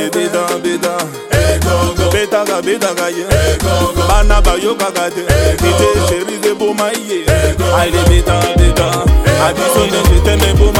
mobali bidabida betaka betaka ye bana bayokaka te ete sheriz eboma ye alebedabeda abiso ndezetene eboma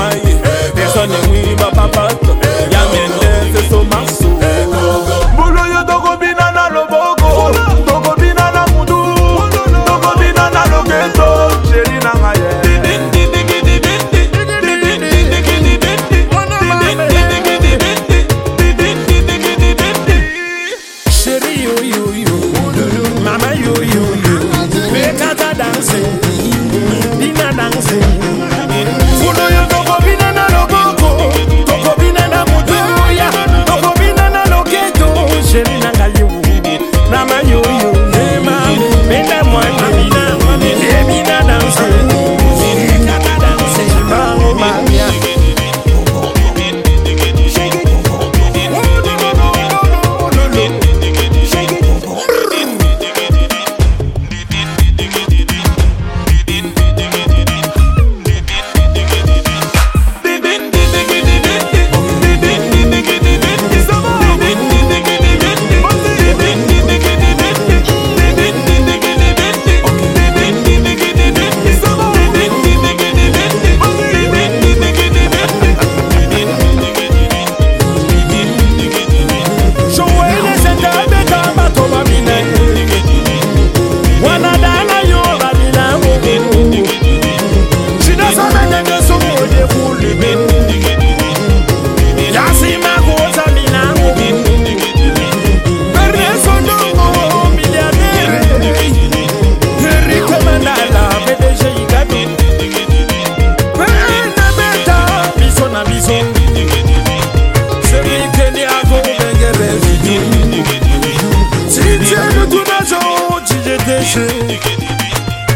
deshe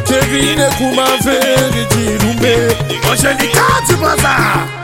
Tegri ne kouman veri di rumbe Mwen jenikati baza